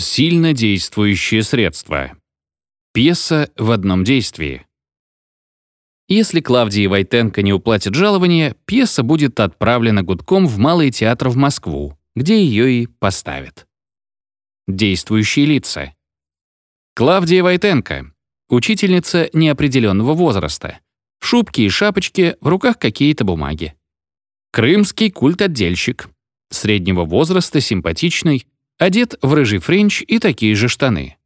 Сильно действующее средство. Пьеса в одном действии. Если Клавдии Войтенко не уплатит жалование, пьеса будет отправлена гудком в Малый театр в Москву, где ее и поставят. Действующие лица. Клавдия Войтенко, учительница неопределенного возраста, в шубке и шапочке, в руках какие-то бумаги. Крымский культ-отдельщик, среднего возраста, симпатичный, одет в рыжий френч и такие же штаны.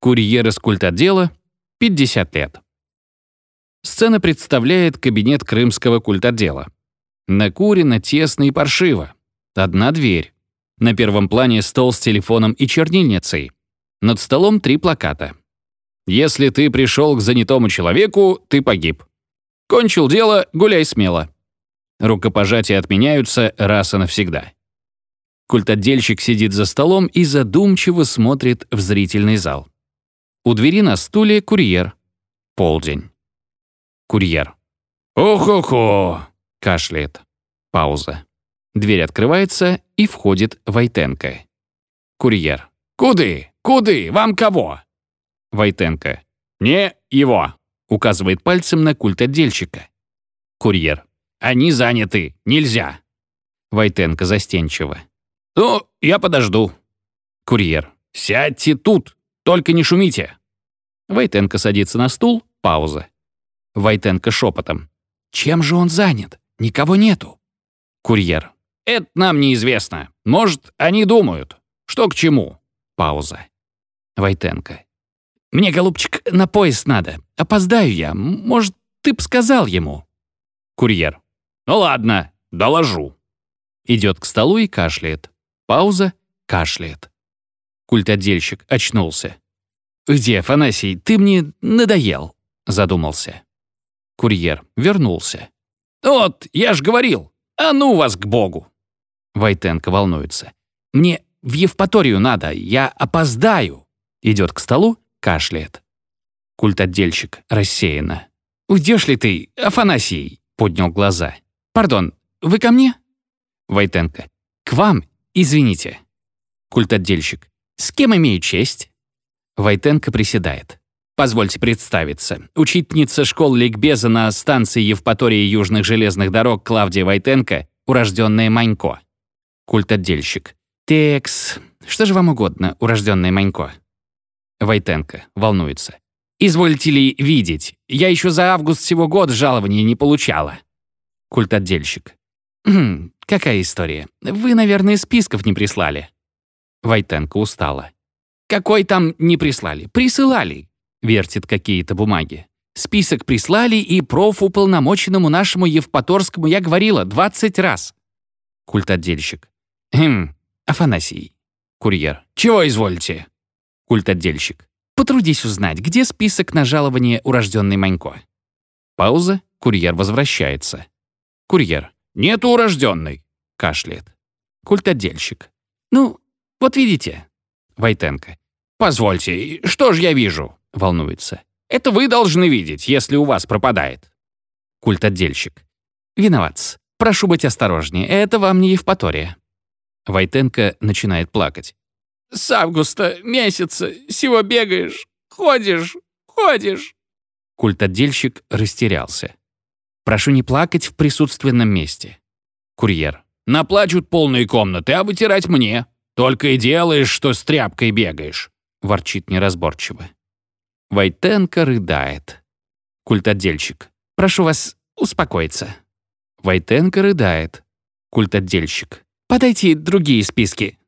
Курьер из культотдела, 50 лет. Сцена представляет кабинет крымского культотдела. Накурено, тесно и паршиво. Одна дверь. На первом плане стол с телефоном и чернильницей. Над столом три плаката. «Если ты пришел к занятому человеку, ты погиб. Кончил дело, гуляй смело». Рукопожатия отменяются раз и навсегда. Культотдельщик сидит за столом и задумчиво смотрит в зрительный зал. У двери на стуле курьер. Полдень. Курьер. «Ох-охо!» — кашляет. Пауза. Дверь открывается, и входит Войтенко. Курьер. «Куды? Куды? Вам кого?» Войтенко. «Не его!» — указывает пальцем на культ. Курьер. «Они заняты. Нельзя!» Войтенко застенчиво. «Ну, я подожду». Курьер. «Сядьте тут, только не шумите». Войтенко садится на стул, пауза. Войтенко шепотом. «Чем же он занят? Никого нету». Курьер. «Это нам неизвестно. Может, они думают. Что к чему?» Пауза. Войтенко. «Мне, голубчик, на поезд надо. Опоздаю я. Может, ты б сказал ему?» Курьер. «Ну ладно, доложу». Идет к столу и кашляет. Пауза, кашляет. Культодельщик очнулся. «Где, Афанасий, ты мне надоел», — задумался. Курьер вернулся. «Вот, я ж говорил, а ну вас к Богу!» Войтенко волнуется. «Мне в Евпаторию надо, я опоздаю!» Идет к столу, кашляет. Культотдельщик рассеянно. «Уйдешь ли ты, Афанасий?» Поднял глаза. «Пардон, вы ко мне?» Войтенко. «К вам «Извините». Культотдельщик. «С кем имею честь?» Войтенко приседает. «Позвольте представиться. Учительница школы ликбеза на станции Евпатории Южных железных дорог Клавдия Войтенко, урожденная Манько». Культотдельщик. «Текс, что же вам угодно, урожденная Манько?» Войтенко волнуется. «Извольте ли видеть? Я еще за август всего года жалования не получала». Культотдельщик. «Хм, какая история? Вы, наверное, списков не прислали». Войтенко устала. «Какой там не прислали? Присылали!» Вертит какие-то бумаги. «Список прислали, и профуполномоченному нашему Евпаторскому я говорила 20 раз». Культотдельщик. «Хм, Афанасий». Курьер. «Чего изволите?» Культотдельщик. «Потрудись узнать, где список на жалование урожденной Манько?» Пауза. Курьер возвращается. Курьер. «Нет урожденной», — кашляет. Культодельщик. «Ну, вот видите». Войтенко. «Позвольте, что ж я вижу?» — волнуется. «Это вы должны видеть, если у вас пропадает». Культодельщик. «Виноват. Прошу быть осторожнее, это вам не Евпатория». Войтенко начинает плакать. «С августа месяца всего бегаешь, ходишь, ходишь». Культодельщик растерялся. Прошу не плакать в присутственном месте. Курьер. Наплачут полные комнаты, а вытирать мне. Только и делаешь, что с тряпкой бегаешь. Ворчит неразборчиво. Войтенко рыдает. Культотдельщик. Прошу вас успокоиться. Войтенко рыдает. Культотдельщик. Подайте другие списки.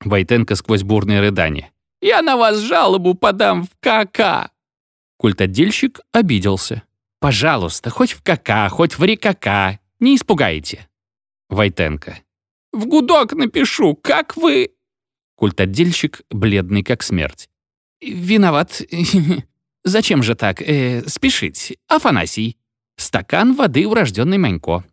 Войтенко сквозь бурные рыдания. «Я на вас жалобу подам в КК!» Культотдельщик обиделся. Пожалуйста, хоть в кака, хоть в рекака, не испугайте. Войтенко. В гудок напишу, как вы... Культотдельщик, бледный как смерть. Виноват. Зачем же так? Э, спешить. Афанасий. Стакан воды урожденный Манько.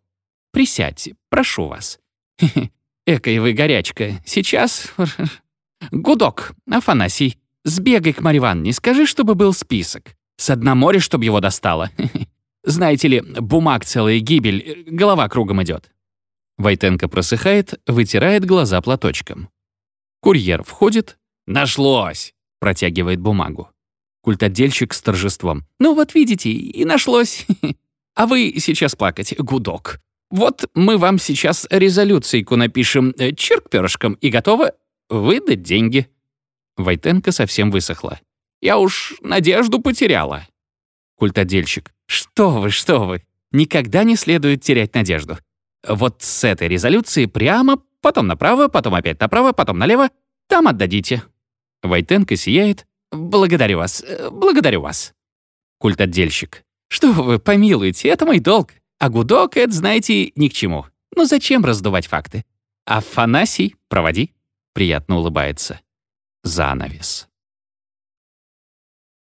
Присядьте, прошу вас. Экой вы горячка. Сейчас... Гудок, Афанасий. Сбегай к Марье Ивановне, скажи, чтобы был список. С дна моря, чтобы его достало. Знаете ли, бумаг целая гибель, голова кругом идет. Войтенко просыхает, вытирает глаза платочком. Курьер входит, «Нашлось!» — протягивает бумагу. Культотдельщик с торжеством. «Ну вот видите, и нашлось. А вы сейчас плакать, гудок. Вот мы вам сейчас резолюцийку напишем э, чирк перышком и готово выдать деньги». Войтенко совсем высохла. «Я уж надежду потеряла». Культодельщик. «Что вы, что вы! Никогда не следует терять надежду. Вот с этой резолюции прямо, потом направо, потом опять направо, потом налево. Там отдадите». Войтенко сияет. «Благодарю вас, э, благодарю вас». Культотдельщик. «Что вы, помилуйте, это мой долг. А гудок — это, знаете, ни к чему. Ну зачем раздувать факты? Афанасий, проводи». Приятно улыбается. Занавес.